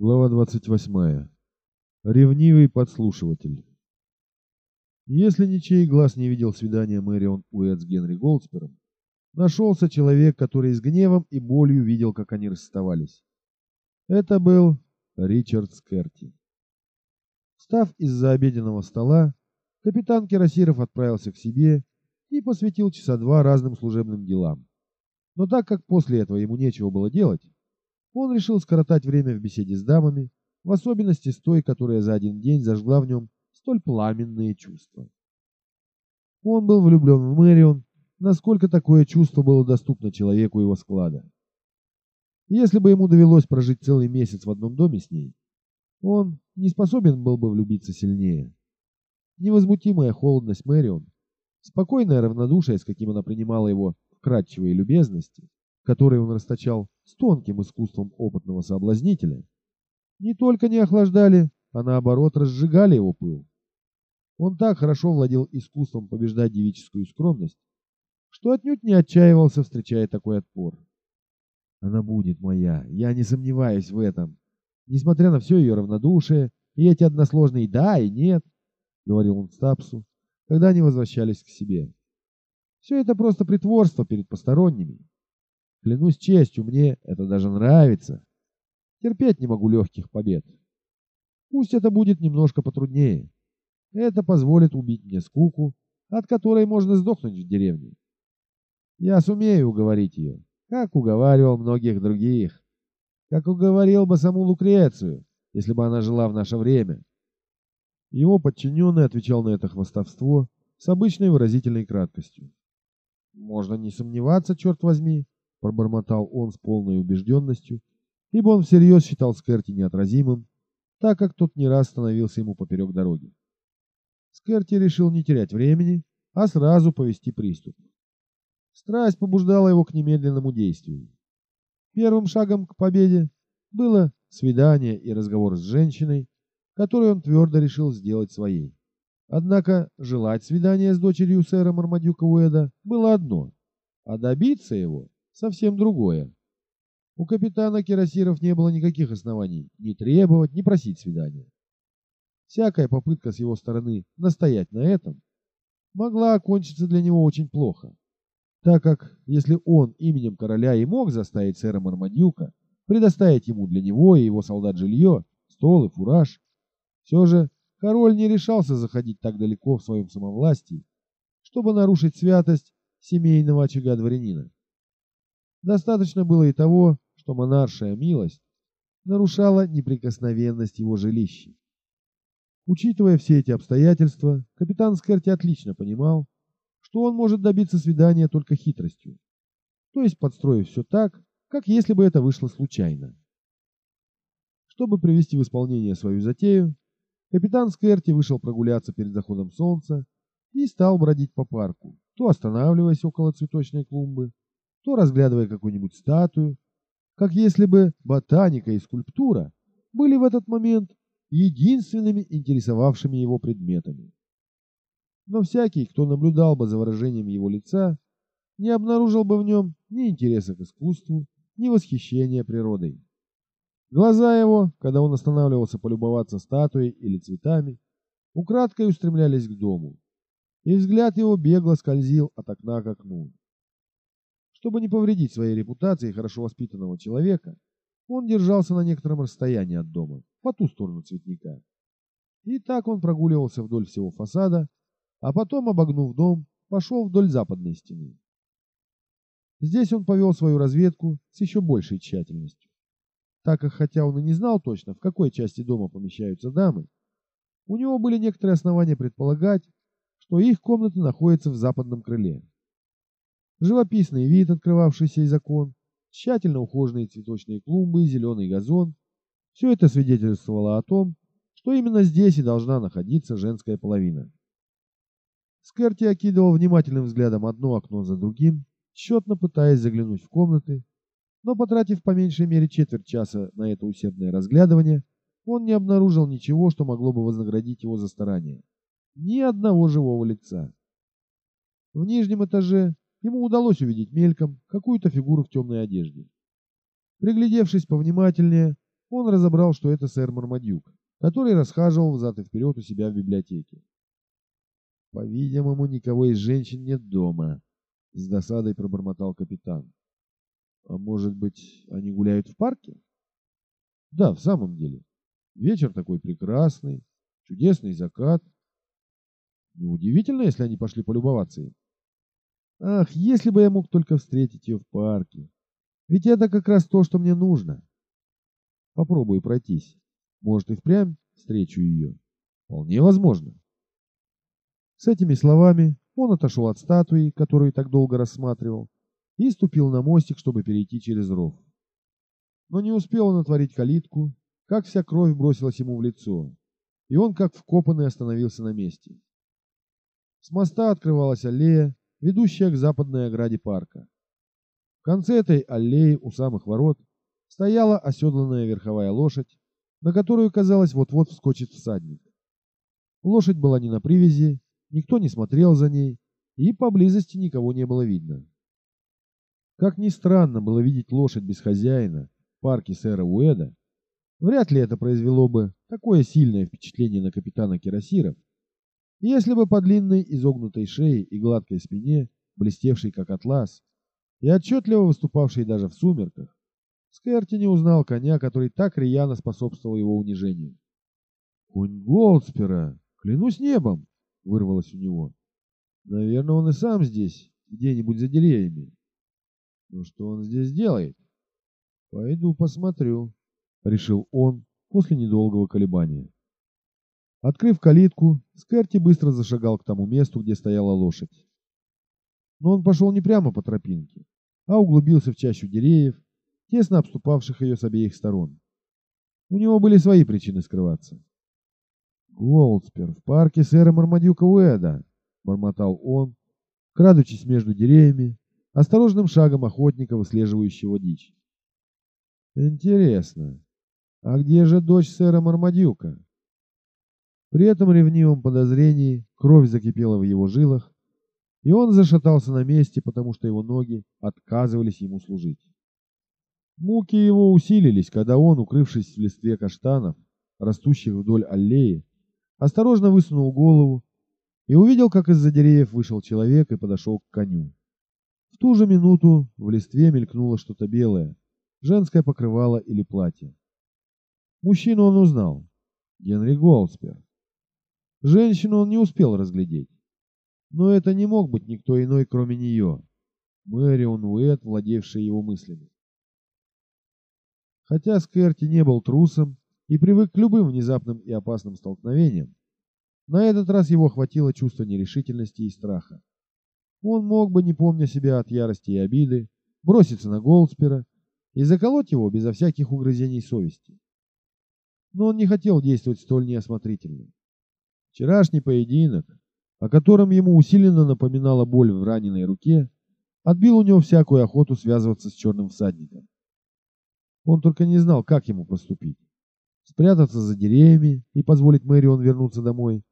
Глава 28. Ревнивый подслушиватель. Если ничей глаз не видел свидания Мэрион Уэт с Генри Голдспером, нашелся человек, который с гневом и болью видел, как они расставались. Это был Ричард Скерти. Встав из-за обеденного стола, капитан Кирасиров отправился к себе и посвятил часа два разным служебным делам. Но так как после этого ему нечего было делать, он решил скоротать время в беседе с дамами, в особенности с той, которая за один день зажгла в нем столь пламенные чувства. Он был влюблен в Мэрион, насколько такое чувство было доступно человеку его склада. Если бы ему довелось прожить целый месяц в одном доме с ней, он не способен был бы влюбиться сильнее. Невозмутимая холодность Мэрион, спокойное равнодушие, с каким она принимала его вкрадчивые любезности, которые он расточал с тонким искусством опытного соблазнителя, не только не охлаждали, а наоборот разжигали его пыл. Он так хорошо владел искусством побеждать девическую скромность, что отнюдь не отчаивался, встречая такой отпор. Она будет моя, я не сомневаюсь в этом. Несмотря на все ее равнодушие и эти односложные «да» и «нет», — говорил он Стапсу, когда они возвращались к себе. Все это просто притворство перед посторонними. Клянусь честью, мне это даже нравится. Терпеть не могу легких побед. Пусть это будет немножко потруднее. Это позволит убить мне скуку, от которой можно сдохнуть в деревне. Я сумею уговорить ее, как уговаривал многих других, как уговорил бы саму Лукрецию, если бы она жила в наше время. Его подчиненный отвечал на это хвастовство с обычной выразительной краткостью. Можно не сомневаться, черт возьми, пробормотал он с полной убежденностью, ибо он всерьез считал Скерти неотразимым, так как тот не раз становился ему поперек дороги. Скерти решил не терять времени, а сразу повести приступ. Страсть побуждала его к немедленному действию. Первым шагом к победе было свидание и разговор с женщиной, которую он твердо решил сделать своей. Однако желать свидания с дочерью сэра Мармадюка Уэда было одно, а добиться его совсем другое. У капитана Кирасиров не было никаких оснований ни требовать, ни просить свидания. Всякая попытка с его стороны настоять на этом могла окончиться для него очень плохо, так как если он именем короля и мог заставить сэра Мармадюка предоставить ему для него и его солдат жилье, стол и фураж, все же король не решался заходить так далеко в своем самовластии, чтобы нарушить святость семейного очага дворянина. Достаточно было и того, что монаршая милость нарушала неприкосновенность его жилища. Учитывая все эти обстоятельства, капитан Скерти отлично понимал, что он может добиться свидания только хитростью, то есть подстроив все так, как если бы это вышло случайно. Чтобы привести в исполнение свою затею, капитан Скерти вышел прогуляться перед заходом солнца и стал бродить по парку, то останавливаясь около цветочной клумбы, то разглядывая какую-нибудь статую, как если бы ботаника и скульптура были в этот момент единственными интересовавшими его предметами. Но всякий, кто наблюдал бы за выражением его лица, не обнаружил бы в нем ни интереса к искусству, ни восхищения природой. Глаза его, когда он останавливался полюбоваться статуей или цветами, украдкой устремлялись к дому, и взгляд его бегло скользил от окна к окну. Чтобы не повредить своей репутации хорошо воспитанного человека, он держался на некотором расстоянии от дома, по ту сторону цветника. И так он прогуливался вдоль всего фасада, а потом, обогнув дом, пошел вдоль западной стены. Здесь он повел свою разведку с еще большей тщательностью, так как хотя он и не знал точно, в какой части дома помещаются дамы, у него были некоторые основания предполагать, что их комнаты находятся в западном крыле. Живописный вид, открывавшийся из окон, тщательно ухоженные цветочные клумбы и зеленый газон – все это свидетельствовало о том, что именно здесь и должна находиться женская половина. Скерти окидывал внимательным взглядом одно окно за другим, тщетно пытаясь заглянуть в комнаты, но потратив по меньшей мере четверть часа на это усердное разглядывание, он не обнаружил ничего, что могло бы вознаградить его за старание. Ни одного живого лица. В нижнем этаже ему удалось увидеть мельком какую-то фигуру в темной одежде. Приглядевшись повнимательнее, он разобрал, что это сэр Мармадюк, который расхаживал взад и вперед у себя в библиотеке. По-видимому, никого из женщин нет дома, с досадой пробормотал капитан. А может быть, они гуляют в парке? Да, в самом деле. Вечер такой прекрасный, чудесный закат. Неудивительно, если они пошли полюбоваться им. Ах, если бы я мог только встретить ее в парке. Ведь это как раз то, что мне нужно. Попробую пройтись. Может, и впрямь встречу ее. Вполне возможно. С этими словами он отошел от статуи, которую так долго рассматривал, и ступил на мостик, чтобы перейти через ров. Но не успел он отворить калитку, как вся кровь бросилась ему в лицо, и он, как вкопанный, остановился на месте. С моста открывалась аллея, ведущая к западной ограде парка. В конце этой аллеи у самых ворот стояла оседланная верховая лошадь, на которую, казалось, вот-вот вскочит всадник. Лошадь была не на привязи, никто не смотрел за ней, и поблизости никого не было видно. Как ни странно было видеть лошадь без хозяина в парке сэра Уэда, вряд ли это произвело бы такое сильное впечатление на капитана Кирасиров, если бы по длинной изогнутой шее и гладкой спине, блестевшей как атлас, и отчетливо выступавшей даже в сумерках, Скерти не узнал коня, который так рьяно способствовал его унижению. «Конь Голдспера! Клянусь небом!» — вырвалось у него. «Наверное, он и сам здесь, где-нибудь за деревьями. Но что он здесь делает?» «Пойду посмотрю», — решил он после недолгого колебания. Открыв калитку, Скерти быстро зашагал к тому месту, где стояла лошадь. Но он пошел не прямо по тропинке, а углубился в чащу деревьев, тесно обступавших ее с обеих сторон. У него были свои причины скрываться. «Голдспер, в парке сэра Мармадюка Уэда», — бормотал он, крадучись между деревьями, осторожным шагом охотника, выслеживающего дичь. «Интересно, а где же дочь сэра Мармадюка?» При этом ревнивом подозрении кровь закипела в его жилах, и он зашатался на месте, потому что его ноги отказывались ему служить. Муки его усилились, когда он, укрывшись в листве каштанов, растущих вдоль аллеи, осторожно высунул голову и увидел, как из-за деревьев вышел человек и подошел к коню. В ту же минуту в листве мелькнуло что-то белое, женское покрывало или платье. Мужчину он узнал. Генри Голдспер. Женщину он не успел разглядеть. Но это не мог быть никто иной, кроме нее. Мэрион Уэт, владевшая его мыслями. Хотя Скерти не был трусом и привык к любым внезапным и опасным столкновениям, на этот раз его охватило чувство нерешительности и страха. Он мог бы, не помня себя от ярости и обиды, броситься на Голдспера и заколоть его безо всяких угрызений совести. Но он не хотел действовать столь неосмотрительно. Вчерашний поединок, о котором ему усиленно напоминала боль в раненой руке, отбил у него всякую охоту связываться с черным всадником. Он только не знал, как ему поступить. Спрятаться за деревьями и позволить Мэрион вернуться домой.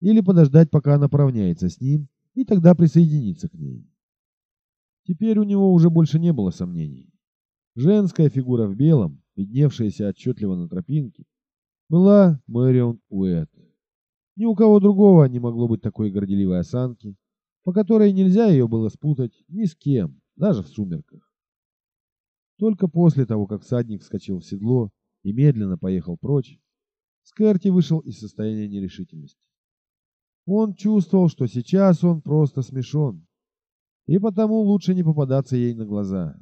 Или подождать, пока она поравняется с ним, и тогда присоединиться к ней. Теперь у него уже больше не было сомнений. Женская фигура в белом, видневшаяся отчетливо на тропинке, была Мэрион Уэт. Ни у кого другого не могло быть такой горделивой осанки, по которой нельзя ее было спутать ни с кем, даже в сумерках. Только после того, как всадник вскочил в седло и медленно поехал прочь, Скерти вышел из состояния нерешительности. Он чувствовал, что сейчас он просто смешон, и потому лучше не попадаться ей на глаза.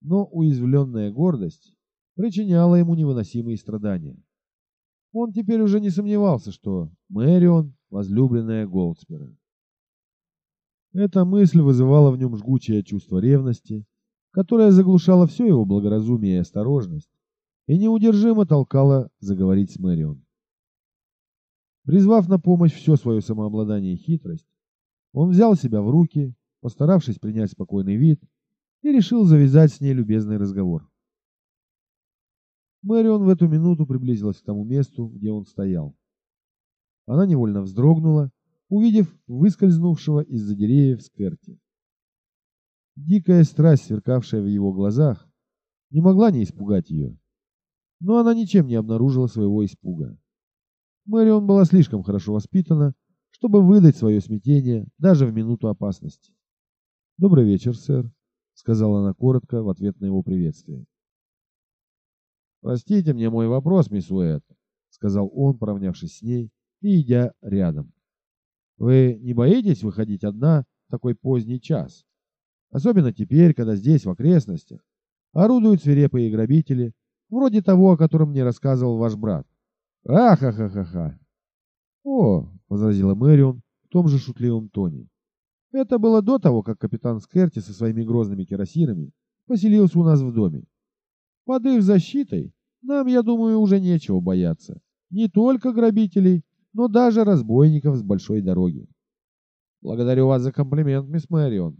Но уязвленная гордость причиняла ему невыносимые страдания. Он теперь уже не сомневался, что Мэрион — возлюбленная Голдспера. Эта мысль вызывала в нем жгучее чувство ревности, которая заглушала все его благоразумие и осторожность и неудержимо толкала заговорить с Мэрион. Призвав на помощь все свое самообладание и хитрость, он взял себя в руки, постаравшись принять спокойный вид, и решил завязать с ней любезный разговор. Мэрион в эту минуту приблизилась к тому месту, где он стоял. Она невольно вздрогнула, увидев выскользнувшего из-за деревьев Скерти. Дикая страсть, сверкавшая в его глазах, не могла не испугать ее, но она ничем не обнаружила своего испуга. Мэрион была слишком хорошо воспитана, чтобы выдать свое смятение даже в минуту опасности. «Добрый вечер, сэр», — сказала она коротко в ответ на его приветствие. «Простите мне мой вопрос, мисс Уэт», — сказал он, поравнявшись с ней и идя рядом. «Вы не боитесь выходить одна в такой поздний час? Особенно теперь, когда здесь, в окрестностях, орудуют свирепые грабители, вроде того, о котором мне рассказывал ваш брат. Ахахахаха. О, возразила Мэрион в том же шутливом тоне. Это было до того, как капитан Скерти со своими грозными кирасирами поселился у нас в доме. Под их защитой нам, я думаю, уже нечего бояться. Не только грабителей, но даже разбойников с большой дороги. Благодарю вас за комплимент, мисс Мэрион.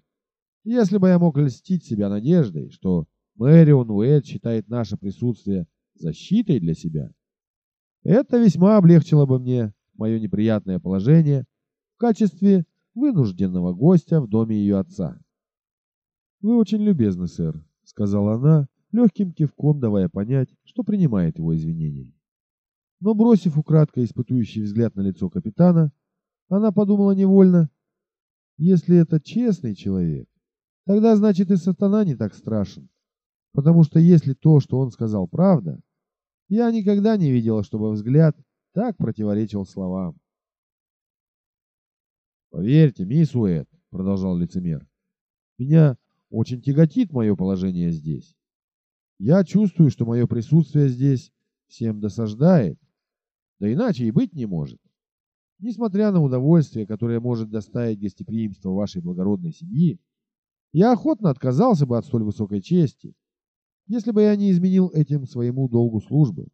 Если бы я мог льстить себя надеждой, что Мэрион Уэйд считает наше присутствие защитой для себя, это весьма облегчило бы мне мое неприятное положение в качестве вынужденного гостя в доме ее отца. «Вы очень любезны, сэр», — сказала она, легким кивком давая понять, что принимает его извинения. Но, бросив украдкой испытующий взгляд на лицо капитана, она подумала невольно, если это честный человек, тогда значит и сатана не так страшен, потому что если то, что он сказал, правда, я никогда не видела, чтобы взгляд так противоречил словам. «Поверьте, мисс Уэт», — продолжал лицемер, — «меня очень тяготит мое положение здесь. Я чувствую, что мое присутствие здесь всем досаждает, да иначе и быть не может. Несмотря на удовольствие, которое может доставить гостеприимство вашей благородной семьи, я охотно отказался бы от столь высокой чести, если бы я не изменил этим своему долгу службы.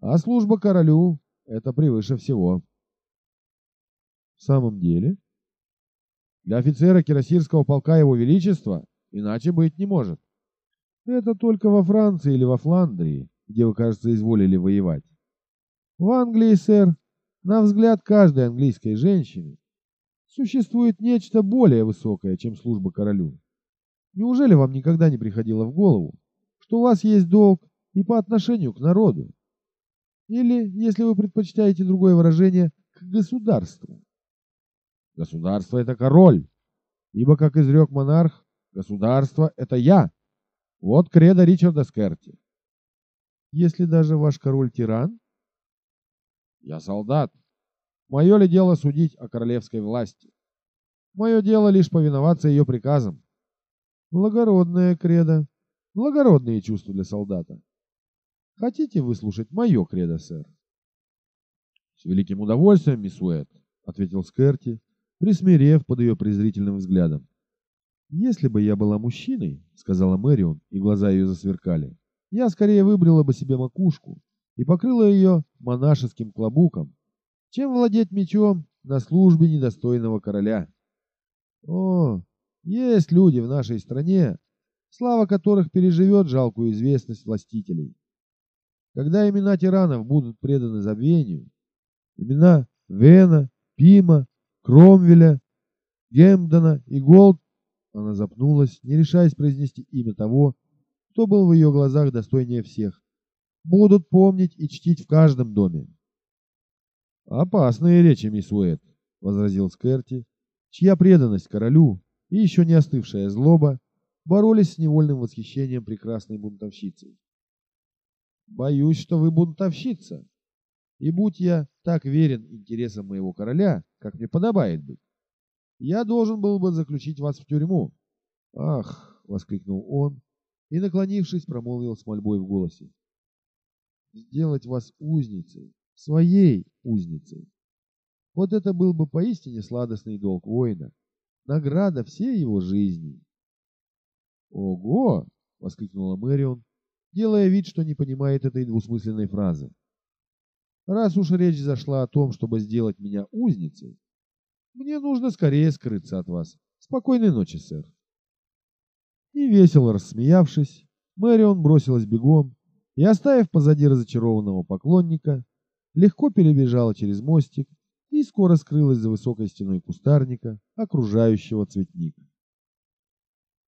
А служба королю — это превыше всего. В самом деле, для офицера кирасирского полка его величества иначе быть не может. Это только во Франции или во Фландрии, где вы, кажется, изволили воевать. В Англии, сэр, на взгляд каждой английской женщины, существует нечто более высокое, чем служба королю. Неужели вам никогда не приходило в голову, что у вас есть долг и по отношению к народу. Или, если вы предпочитаете другое выражение, к государству. Государство – это король, ибо, как изрек монарх, государство – это я. Вот кредо Ричарда Скерти. Если даже ваш король тиран? Я солдат. Мое ли дело судить о королевской власти? Мое дело лишь повиноваться ее приказам. Благородная кредо. Благородные чувства для солдата. Хотите выслушать мое кредо, сэр? С великим удовольствием, мисс Уэт, ответил Скерти, присмирев под ее презрительным взглядом. Если бы я была мужчиной, сказала Мэрион, и глаза ее засверкали, я скорее выбрала бы себе макушку и покрыла ее монашеским клобуком, чем владеть мечом на службе недостойного короля. О, есть люди в нашей стране, слава которых переживет жалкую известность властителей. Когда имена тиранов будут преданы забвению, имена Вена, Пима, Кромвеля, Гемдона и Голд, она запнулась, не решаясь произнести имя того, кто был в ее глазах достойнее всех, будут помнить и чтить в каждом доме. «Опасные речи, мисс Уэт», — возразил Скерти, чья преданность королю и еще не остывшая злоба боролись с невольным восхищением прекрасной бунтовщицей. Боюсь, что вы бунтовщица. И будь я так верен интересам моего короля, как мне подобает быть, я должен был бы заключить вас в тюрьму. Ах, воскликнул он и, наклонившись, промолвил с мольбой в голосе. Сделать вас узницей, своей узницей. Вот это был бы поистине сладостный долг воина, награда всей его жизни. «Ого!» — воскликнула Мэрион, делая вид, что не понимает этой двусмысленной фразы. «Раз уж речь зашла о том, чтобы сделать меня узницей, мне нужно скорее скрыться от вас. Спокойной ночи, сэр». И весело рассмеявшись, Мэрион бросилась бегом и, оставив позади разочарованного поклонника, легко перебежала через мостик и скоро скрылась за высокой стеной кустарника, окружающего цветник.